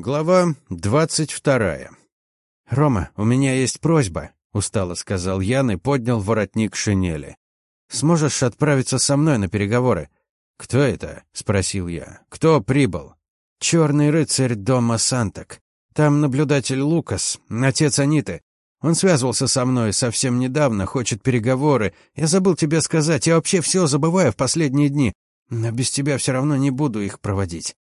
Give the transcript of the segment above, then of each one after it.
Глава двадцать вторая. «Рома, у меня есть просьба», — устало сказал Ян и поднял воротник шинели. «Сможешь отправиться со мной на переговоры?» «Кто это?» — спросил я. «Кто прибыл?» «Черный рыцарь дома Санток. Там наблюдатель Лукас, отец Аниты. Он связывался со мной совсем недавно, хочет переговоры. Я забыл тебе сказать, я вообще все забываю в последние дни. Но без тебя все равно не буду их проводить.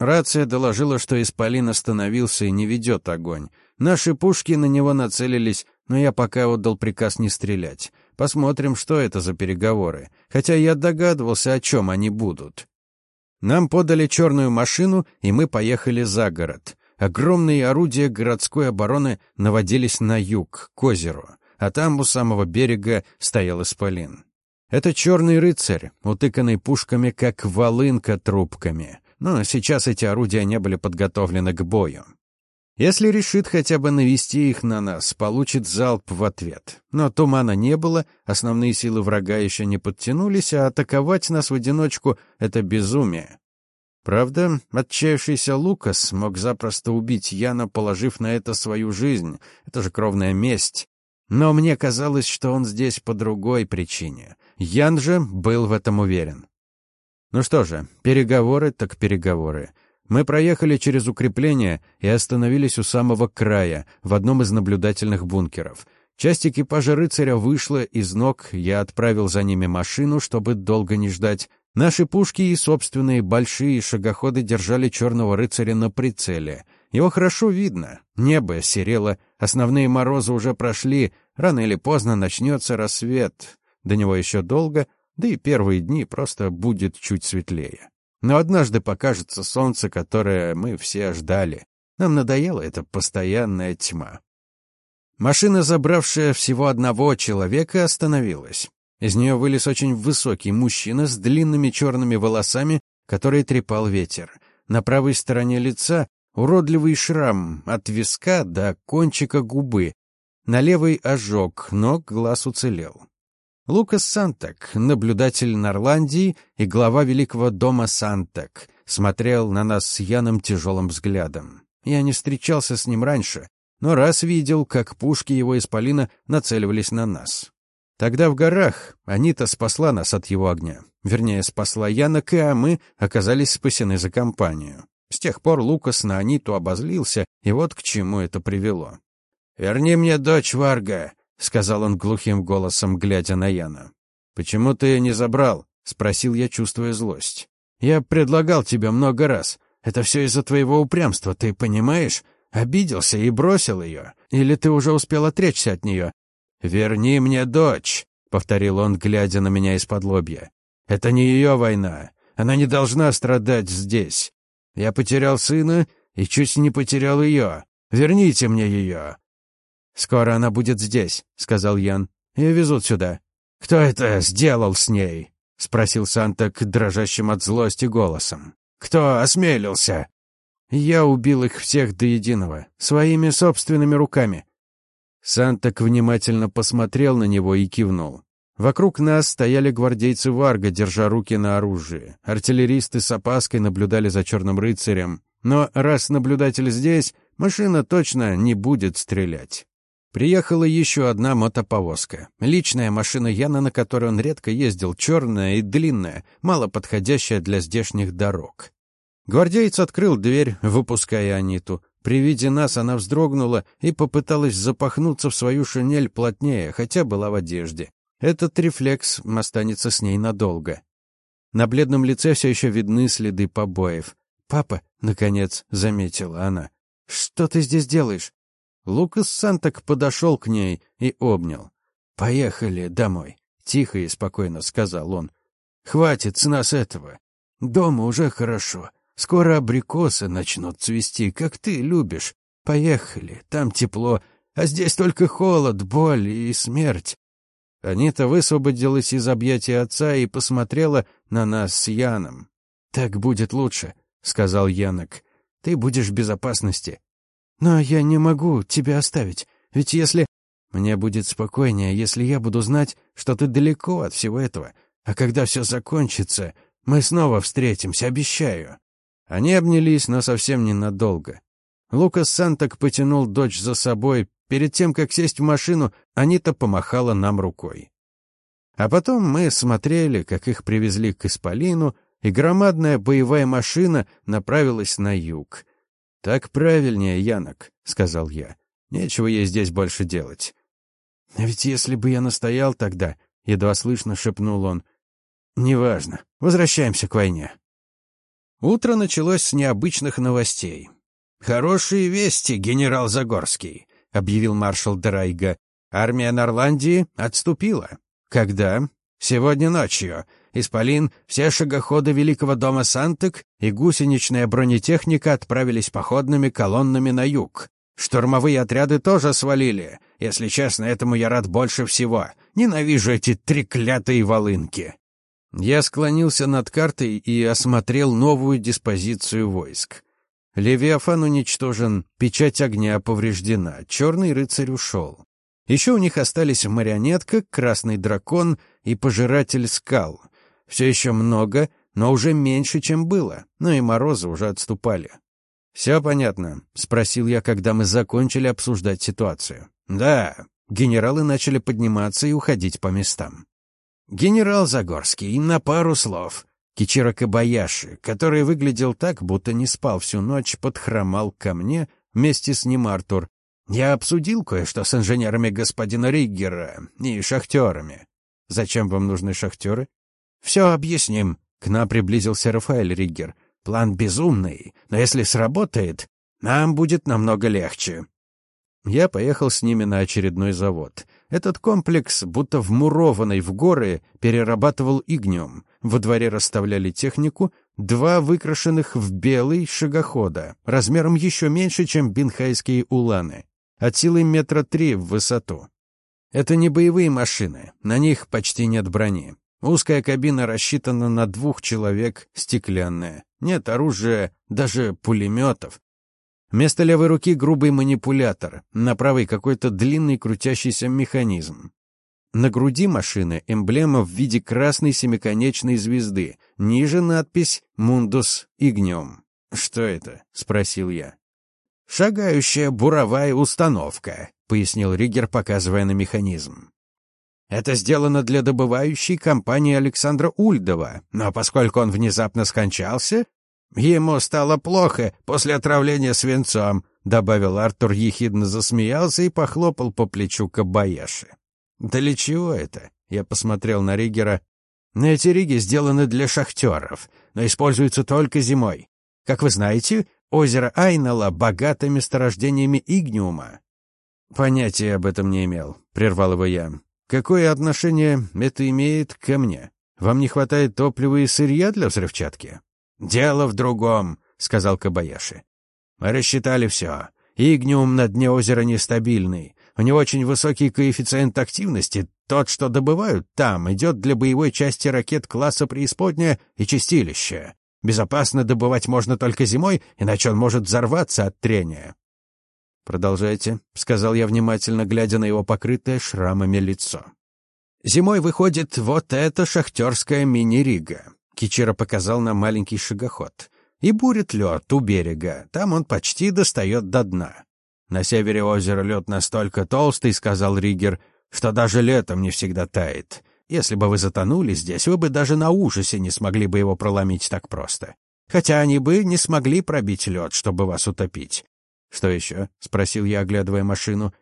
Рация доложила, что Исполин остановился и не ведет огонь. Наши пушки на него нацелились, но я пока отдал приказ не стрелять. Посмотрим, что это за переговоры. Хотя я догадывался, о чем они будут. Нам подали черную машину, и мы поехали за город. Огромные орудия городской обороны наводились на юг, к озеру, а там у самого берега стоял Исполин. Это черный рыцарь, утыканный пушками, как волынка трубками но сейчас эти орудия не были подготовлены к бою. Если решит хотя бы навести их на нас, получит залп в ответ. Но тумана не было, основные силы врага еще не подтянулись, а атаковать нас в одиночку — это безумие. Правда, отчаявшийся Лукас мог запросто убить Яна, положив на это свою жизнь. Это же кровная месть. Но мне казалось, что он здесь по другой причине. Ян же был в этом уверен. Ну что же, переговоры так переговоры. Мы проехали через укрепление и остановились у самого края, в одном из наблюдательных бункеров. Часть экипажа рыцаря вышла из ног, я отправил за ними машину, чтобы долго не ждать. Наши пушки и собственные большие шагоходы держали черного рыцаря на прицеле. Его хорошо видно. Небо серело, основные морозы уже прошли, рано или поздно начнется рассвет. До него еще долго — да и первые дни просто будет чуть светлее. Но однажды покажется солнце, которое мы все ждали. Нам надоела эта постоянная тьма. Машина, забравшая всего одного человека, остановилась. Из нее вылез очень высокий мужчина с длинными черными волосами, который трепал ветер. На правой стороне лица уродливый шрам от виска до кончика губы. На левой ожог, но глаз уцелел. Лукас Сантак, наблюдатель Норландии и глава великого дома Сантак, смотрел на нас с Яном тяжелым взглядом. Я не встречался с ним раньше, но раз видел, как пушки его исполина нацеливались на нас. Тогда в горах Анита спасла нас от его огня. Вернее, спасла Янок, а мы оказались спасены за компанию. С тех пор Лукас на Аниту обозлился, и вот к чему это привело. «Верни мне дочь Варга», — сказал он глухим голосом, глядя на Яна. «Почему ты ее не забрал?» — спросил я, чувствуя злость. «Я предлагал тебе много раз. Это все из-за твоего упрямства, ты понимаешь? Обиделся и бросил ее. Или ты уже успел отречься от нее?» «Верни мне дочь», — повторил он, глядя на меня из-под лобья. «Это не ее война. Она не должна страдать здесь. Я потерял сына и чуть не потерял ее. Верните мне ее. «Скоро она будет здесь», — сказал Ян. «Ее везут сюда». «Кто это сделал с ней?» — спросил Сантак дрожащим от злости голосом. «Кто осмелился?» «Я убил их всех до единого, своими собственными руками». Сантак внимательно посмотрел на него и кивнул. Вокруг нас стояли гвардейцы Варга, держа руки на оружие. Артиллеристы с опаской наблюдали за черным рыцарем. Но раз наблюдатель здесь, машина точно не будет стрелять. Приехала еще одна мотоповозка. Личная машина Яна, на которой он редко ездил, черная и длинная, мало подходящая для здешних дорог. Гвардеец открыл дверь, выпуская Аниту. При виде нас она вздрогнула и попыталась запахнуться в свою шинель плотнее, хотя была в одежде. Этот рефлекс останется с ней надолго. На бледном лице все еще видны следы побоев. «Папа», — наконец заметила она, — «что ты здесь делаешь?» Лукас Сантак подошел к ней и обнял. «Поехали домой», — тихо и спокойно сказал он. «Хватит с нас этого. Дома уже хорошо. Скоро абрикосы начнут цвести, как ты любишь. Поехали, там тепло, а здесь только холод, боль и смерть». Анита высвободилась из объятий отца и посмотрела на нас с Яном. «Так будет лучше», — сказал Янок. «Ты будешь в безопасности. Но я не могу тебя оставить, ведь если... Мне будет спокойнее, если я буду знать, что ты далеко от всего этого. А когда все закончится, мы снова встретимся, обещаю». Они обнялись, но совсем ненадолго. Лукас Санток потянул дочь за собой. Перед тем, как сесть в машину, Анита помахала нам рукой. А потом мы смотрели, как их привезли к Исполину, и громадная боевая машина направилась на юг. «Так правильнее, Янок», — сказал я. «Нечего ей здесь больше делать». «А ведь если бы я настоял тогда», — едва слышно шепнул он, — «неважно. Возвращаемся к войне». Утро началось с необычных новостей. «Хорошие вести, генерал Загорский», — объявил маршал Драйга. «Армия Норландии отступила. Когда? Сегодня ночью. Исполин, все шагоходы Великого дома Сантек и гусеничная бронетехника отправились походными колоннами на юг. Штурмовые отряды тоже свалили. Если честно, этому я рад больше всего. Ненавижу эти треклятые волынки. Я склонился над картой и осмотрел новую диспозицию войск. Левиафан уничтожен, печать огня повреждена, черный рыцарь ушел. Еще у них остались марионетка, красный дракон и пожиратель скал. Все еще много, но уже меньше, чем было, но и морозы уже отступали. «Все понятно?» — спросил я, когда мы закончили обсуждать ситуацию. «Да». Генералы начали подниматься и уходить по местам. «Генерал Загорский, на пару слов». Кичиро Кабаяши, который выглядел так, будто не спал всю ночь, подхромал ко мне, вместе с ним Артур. «Я обсудил кое-что с инженерами господина Риггера и шахтерами». «Зачем вам нужны шахтеры?» «Все объясним». К нам приблизился Рафаэль Риггер. «План безумный, но если сработает, нам будет намного легче». Я поехал с ними на очередной завод. Этот комплекс, будто вмурованный в горы, перерабатывал игнем. Во дворе расставляли технику, два выкрашенных в белый шагохода, размером еще меньше, чем бинхайские уланы, от силы метра три в высоту. Это не боевые машины, на них почти нет брони. Узкая кабина рассчитана на двух человек, стеклянная. Нет оружия, даже пулеметов. Вместо левой руки грубый манипулятор, на правой какой-то длинный крутящийся механизм. На груди машины эмблема в виде красной семиконечной звезды, ниже надпись «Мундус Игнем». «Что это?» — спросил я. «Шагающая буровая установка», — пояснил Риггер, показывая на механизм. Это сделано для добывающей компании Александра Ульдова, но поскольку он внезапно скончался, ему стало плохо после отравления свинцом, добавил Артур, ехидно засмеялся и похлопал по плечу Кабаяши. Для чего это? Я посмотрел на Ригера. Эти риги сделаны для шахтеров, но используются только зимой. Как вы знаете, озеро Айнала богато месторождениями игниума. Понятия об этом не имел, прервал его я. Какое отношение это имеет ко мне? Вам не хватает топлива и сырья для взрывчатки? Дело в другом, сказал Кабаяши. Мы рассчитали все. Игниум на дне озера нестабильный. У него очень высокий коэффициент активности. Тот, что добывают там, идет для боевой части ракет класса преисподняя и чистилища. Безопасно добывать можно только зимой, иначе он может взорваться от трения. «Продолжайте», — сказал я внимательно, глядя на его покрытое шрамами лицо. «Зимой выходит вот эта шахтерская мини-рига». Кичера показал нам маленький шагоход. «И бурит лед у берега. Там он почти достает до дна». «На севере озера лед настолько толстый», — сказал Ригер, «что даже летом не всегда тает. Если бы вы затонули здесь, вы бы даже на ужасе не смогли бы его проломить так просто. Хотя они бы не смогли пробить лед, чтобы вас утопить. «Что еще?» — спросил я, оглядывая машину.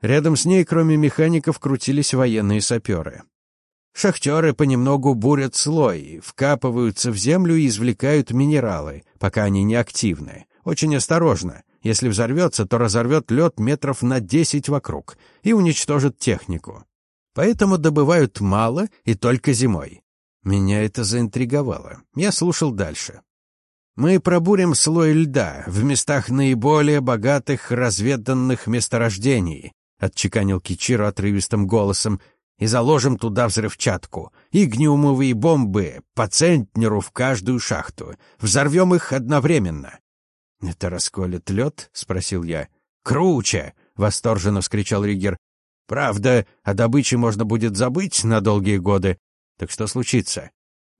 Рядом с ней, кроме механиков, крутились военные саперы. Шахтеры понемногу бурят слой, вкапываются в землю и извлекают минералы, пока они не активны. Очень осторожно. Если взорвется, то разорвет лед метров на десять вокруг и уничтожит технику. Поэтому добывают мало и только зимой. Меня это заинтриговало. Я слушал дальше. Мы пробурим слой льда в местах наиболее богатых разведанных месторождений, отчеканил Кичиро отрывистым голосом, и заложим туда взрывчатку, игниумовые бомбы по центнеру в каждую шахту. Взорвем их одновременно. Это расколет лед? спросил я. Круче! восторженно вскричал Ригер. Правда, о добыче можно будет забыть на долгие годы. Так что случится?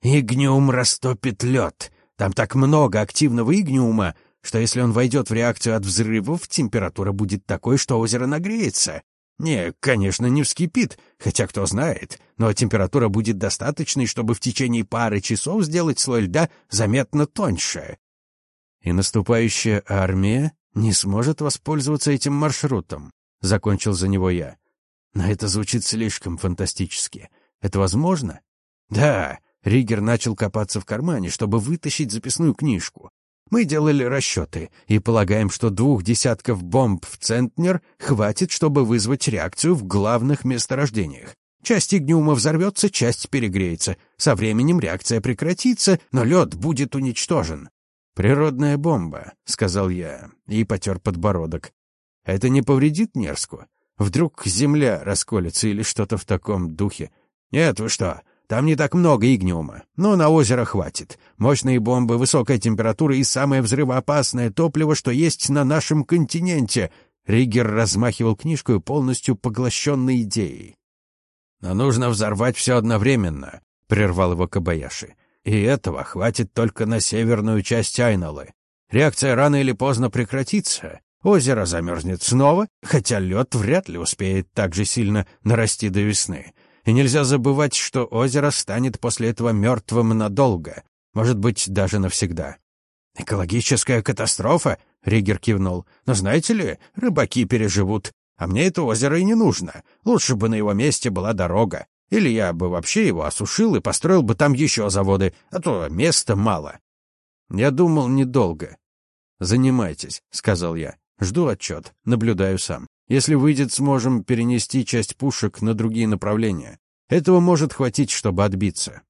Игниум растопит лед, Там так много активного игниума, что если он войдет в реакцию от взрывов, температура будет такой, что озеро нагреется. Не, конечно, не вскипит, хотя кто знает, но температура будет достаточной, чтобы в течение пары часов сделать слой льда заметно тоньше. И наступающая армия не сможет воспользоваться этим маршрутом, закончил за него я. Но это звучит слишком фантастически. Это возможно? Да, Ригер начал копаться в кармане, чтобы вытащить записную книжку. Мы делали расчеты и полагаем, что двух десятков бомб в Центнер хватит, чтобы вызвать реакцию в главных месторождениях. Часть игниума взорвется, часть перегреется. Со временем реакция прекратится, но лед будет уничтожен. «Природная бомба», — сказал я и потер подбородок. «Это не повредит Нерску? Вдруг земля расколется или что-то в таком духе? Нет, вы что, там не так много игниума, но на озеро хватит. Мощные бомбы, высокая температура и самое взрывоопасное топливо, что есть на нашем континенте. Ригер размахивал книжку, полностью поглощенной идеей. «Но нужно взорвать все одновременно», — прервал его Кабаяши. «И этого хватит только на северную часть Айналы. Реакция рано или поздно прекратится. Озеро замерзнет снова, хотя лед вряд ли успеет так же сильно нарасти до весны. И нельзя забывать, что озеро станет после этого мертвым надолго, может быть, даже навсегда. «Экологическая катастрофа?» — Ригер кивнул. «Но знаете ли, рыбаки переживут. А мне это озеро и не нужно. Лучше бы на его месте была дорога. Или я бы вообще его осушил и построил бы там еще заводы, а то места мало». Я думал недолго. «Занимайтесь», — сказал я. «Жду отчет, наблюдаю сам. Если выйдет, сможем перенести часть пушек на другие направления. Этого может хватить, чтобы отбиться.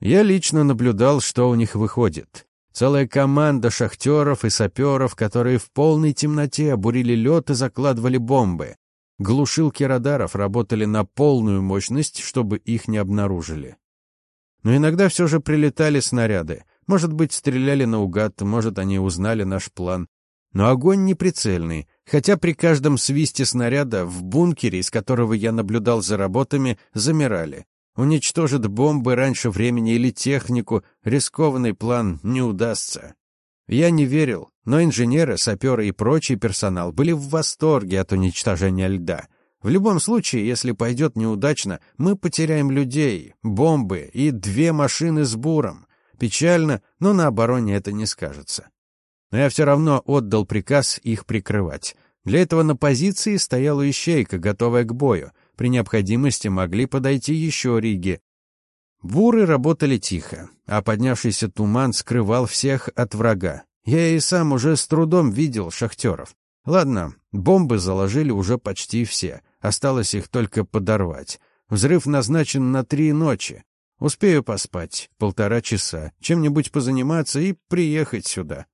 Я лично наблюдал, что у них выходит. Целая команда шахтеров и саперов, которые в полной темноте обурили лед и закладывали бомбы. Глушилки радаров работали на полную мощность, чтобы их не обнаружили. Но иногда все же прилетали снаряды. Может быть, стреляли наугад, может, они узнали наш план. Но огонь неприцельный, хотя при каждом свисте снаряда в бункере, из которого я наблюдал за работами, замирали. Уничтожит бомбы раньше времени или технику, рискованный план не удастся. Я не верил, но инженеры, саперы и прочий персонал были в восторге от уничтожения льда. В любом случае, если пойдет неудачно, мы потеряем людей, бомбы и две машины с буром. Печально, но на обороне это не скажется но я все равно отдал приказ их прикрывать. Для этого на позиции стояла ищейка, готовая к бою. При необходимости могли подойти еще риги. Буры работали тихо, а поднявшийся туман скрывал всех от врага. Я и сам уже с трудом видел шахтеров. Ладно, бомбы заложили уже почти все, осталось их только подорвать. Взрыв назначен на три ночи. Успею поспать полтора часа, чем-нибудь позаниматься и приехать сюда.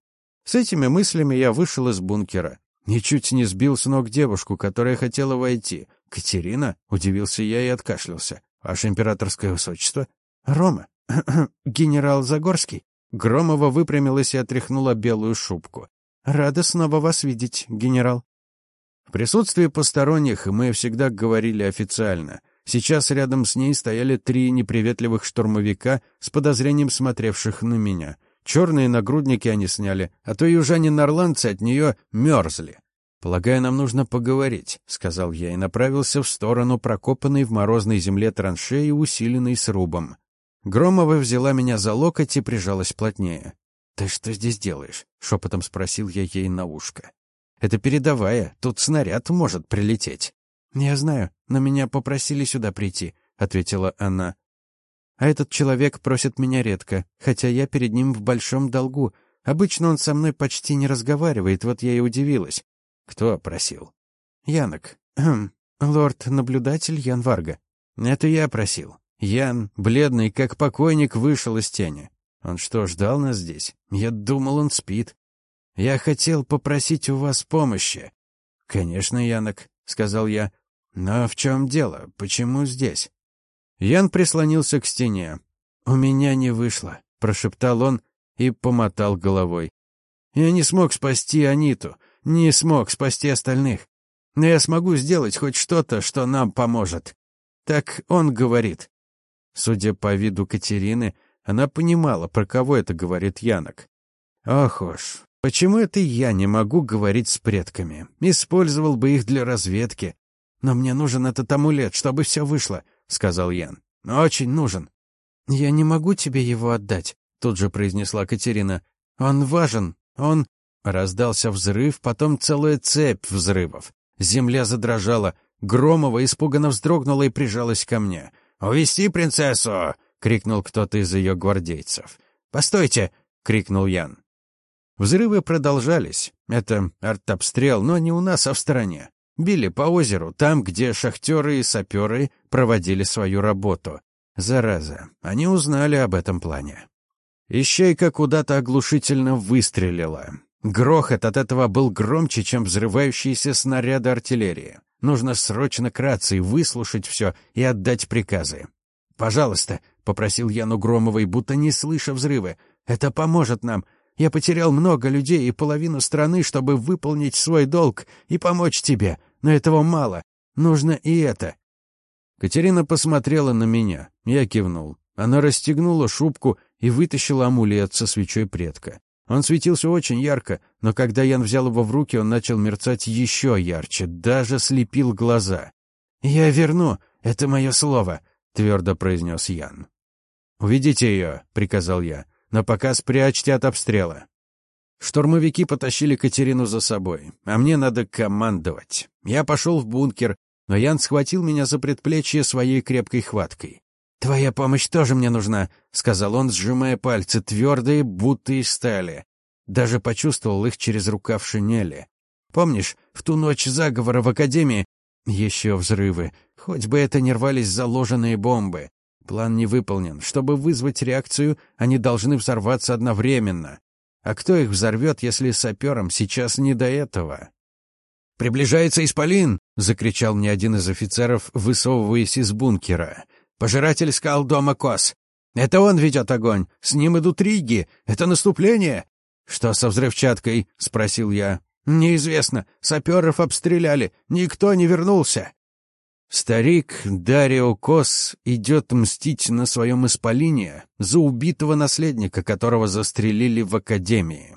С этими мыслями я вышел из бункера. Ничуть не сбил с ног девушку, которая хотела войти. «Катерина?» — удивился я и откашлялся. «Ваше императорское высочество?» «Рома? Генерал Загорский?» Громова выпрямилась и отряхнула белую шубку. «Рада снова вас видеть, генерал». В присутствии посторонних мы всегда говорили официально. Сейчас рядом с ней стояли три неприветливых штурмовика с подозрением смотревших на меня — Черные нагрудники они сняли, а то южане-норландцы от нее мерзли. «Полагаю, нам нужно поговорить», — сказал я и направился в сторону прокопанной в морозной земле траншеи, усиленной срубом. Громова взяла меня за локоть и прижалась плотнее. «Ты что здесь делаешь?» — шепотом спросил я ей на ушко. «Это передовая, тут снаряд может прилететь». «Я знаю, но меня попросили сюда прийти», — ответила она. А этот человек просит меня редко, хотя я перед ним в большом долгу. Обычно он со мной почти не разговаривает, вот я и удивилась. Кто просил? Янок. Хм, лорд-наблюдатель Ян Варга. Это я просил. Ян, бледный, как покойник, вышел из тени. Он что, ждал нас здесь? Я думал, он спит. Я хотел попросить у вас помощи. Конечно, Янок, сказал я. Но в чем дело? Почему здесь? Ян прислонился к стене. «У меня не вышло», — прошептал он и помотал головой. «Я не смог спасти Аниту, не смог спасти остальных. Но я смогу сделать хоть что-то, что нам поможет». Так он говорит. Судя по виду Катерины, Она понимала, про кого это говорит Янок. Ох уж, почему это я не могу говорить с предками? Использовал бы их для разведки. Но мне нужен этот амулет, чтобы все вышло, сказал Ян. Очень нужен. Я не могу тебе его отдать, тут же произнесла Катерина. Он важен. Он раздался взрыв, потом целая цепь взрывов. Земля задрожала, Громова испуганно вздрогнула и прижалась ко мне. «Увести принцессу!» — крикнул кто-то из ее гвардейцев. «Постойте!» — крикнул Ян. Взрывы продолжались. Это артобстрел, но не у нас, а в стороне. Били по озеру, там, где шахтеры и саперы проводили свою работу. Зараза, они узнали об этом плане. Ищейка куда-то оглушительно выстрелила. Грохот от этого был громче, чем взрывающиеся снаряды артиллерии. Нужно срочно к рации выслушать все и отдать приказы. «Пожалуйста», — попросил Яну Громовой, будто не слыша взрывы. «Это поможет нам. Я потерял много людей и половину страны, чтобы выполнить свой долг и помочь тебе. Но этого мало. Нужно и это». Катерина посмотрела на меня. Я кивнул. Она расстегнула шубку и вытащила амулет со свечой предка. Он светился очень ярко, но когда Ян взял его в руки, он начал мерцать еще ярче, даже слепил глаза. «Я верну, это мое слово», — твердо произнес Ян. «Уведите ее», — приказал я, — «но пока спрячьте от обстрела». Штурмовики потащили Катерину за собой, а мне надо командовать. Я пошел в бункер, но Ян схватил меня за предплечье своей крепкой хваткой. «Твоя помощь тоже мне нужна», — сказал он, сжимая пальцы, твердые, будто из стали. Даже почувствовал их через рукав шинели. «Помнишь, в ту ночь заговора в Академии еще взрывы. Хоть бы это не рвались заложенные бомбы. План не выполнен. Чтобы вызвать реакцию, они должны взорваться одновременно. А кто их взорвет, если саперам сейчас не до этого? «Приближается Исполин!» — закричал мне один из офицеров, высовываясь из бункера. Пожиратель скал дома Кос. Это он ведет огонь. С ним идут риги. Это наступление. Что со взрывчаткой? спросил я. Неизвестно. Саперов обстреляли. Никто не вернулся. Старик Дарио Кос идет мстить на своем исполине за убитого наследника, которого застрелили в академии.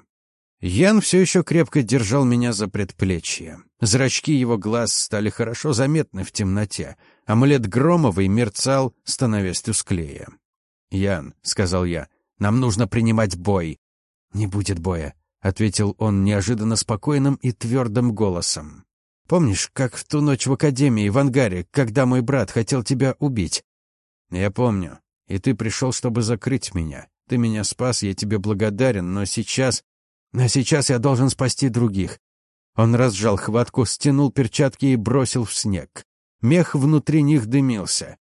Ян все еще крепко держал меня за предплечье. Зрачки его глаз стали хорошо заметны в темноте. Амулет Громовый мерцал, становясь тусклее. «Ян», — сказал я, — «нам нужно принимать бой». «Не будет боя», — ответил он неожиданно спокойным и твердым голосом. «Помнишь, как в ту ночь в академии, в ангаре, когда мой брат хотел тебя убить?» «Я помню. И ты пришел, чтобы закрыть меня. Ты меня спас, я тебе благодарен, но сейчас а сейчас я должен спасти других. Он разжал хватку, стянул перчатки и бросил в снег. Мех внутри них дымился.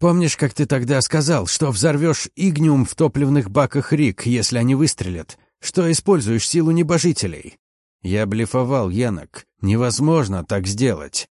Помнишь, как ты тогда сказал, что взорвешь игниум в топливных баках Рик, если они выстрелят? Что используешь силу небожителей? Я блефовал, Янок. Невозможно так сделать.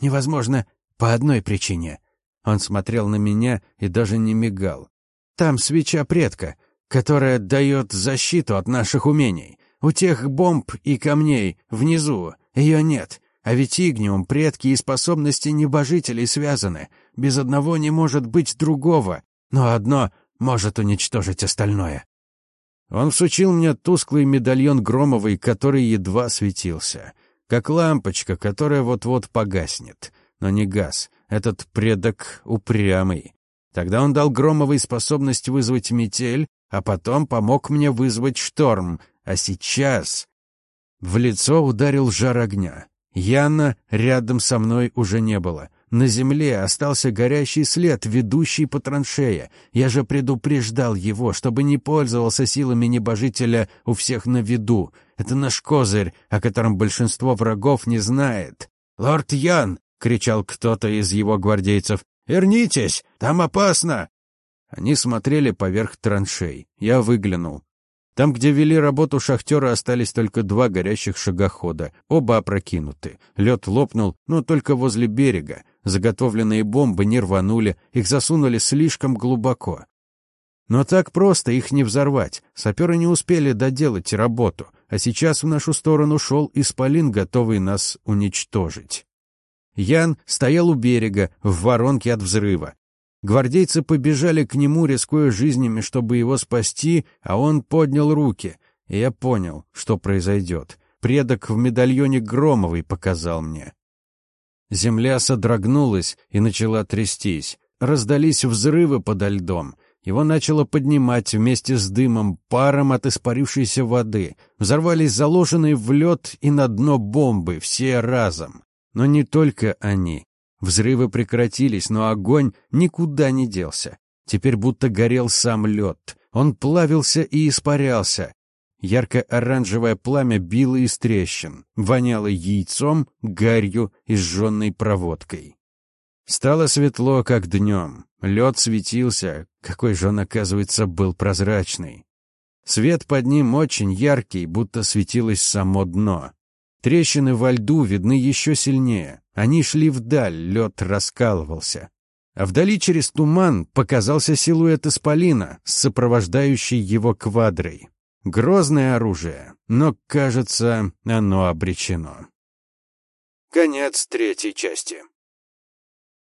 Невозможно по одной причине. Он смотрел на меня и даже не мигал. Там свеча предка, которая дает защиту от наших умений. У тех бомб и камней внизу ее нет. А ведь игниум, предки и способности небожителей связаны. Без одного не может быть другого, но одно может уничтожить остальное. Он всучил мне тусклый медальон Громовой, который едва светился. Как лампочка, которая вот-вот погаснет. Но не газ. Этот предок упрямый. Тогда он дал Громовой способность вызвать метель, а потом помог мне вызвать шторм, а сейчас... В лицо ударил жар огня. Яна рядом со мной уже не было. На земле остался горящий след, ведущий по траншее. Я же предупреждал его, чтобы не пользовался силами небожителя у всех на виду. Это наш козырь, о котором большинство врагов не знает. «Лорд Ян!» — кричал кто-то из его гвардейцев. «Вернитесь! Там опасно!» Они смотрели поверх траншей. Я выглянул. Там, где вели работу шахтеры, остались только два горящих шагохода, оба опрокинуты. Лед лопнул, но только возле берега. Заготовленные бомбы не рванули, их засунули слишком глубоко. Но так просто их не взорвать. Саперы не успели доделать работу, а сейчас в нашу сторону шел исполин, готовый нас уничтожить. Ян стоял у берега, в воронке от взрыва. Гвардейцы побежали к нему, рискуя жизнями, чтобы его спасти, а он поднял руки. И я понял, что произойдет. Предок в медальоне Громовой показал мне. Земля содрогнулась и начала трястись. Раздались взрывы подо льдом. Его начало поднимать вместе с дымом, паром от испарившейся воды. Взорвались заложенные в лед и на дно бомбы, все разом. Но не только они. Взрывы прекратились, но огонь никуда не делся. Теперь будто горел сам лед. Он плавился и испарялся. Ярко-оранжевое пламя било из трещин, воняло яйцом, гарью и сжженной проводкой. Стало светло, как днем. Лед светился, какой же он, оказывается, был прозрачный. Свет под ним очень яркий, будто светилось само дно. Трещины во льду видны еще сильнее. Они шли вдаль, лед раскалывался. А вдали через туман показался силуэт исполина с сопровождающей его квадрой. Грозное оружие, но, кажется, оно обречено. Конец третьей части.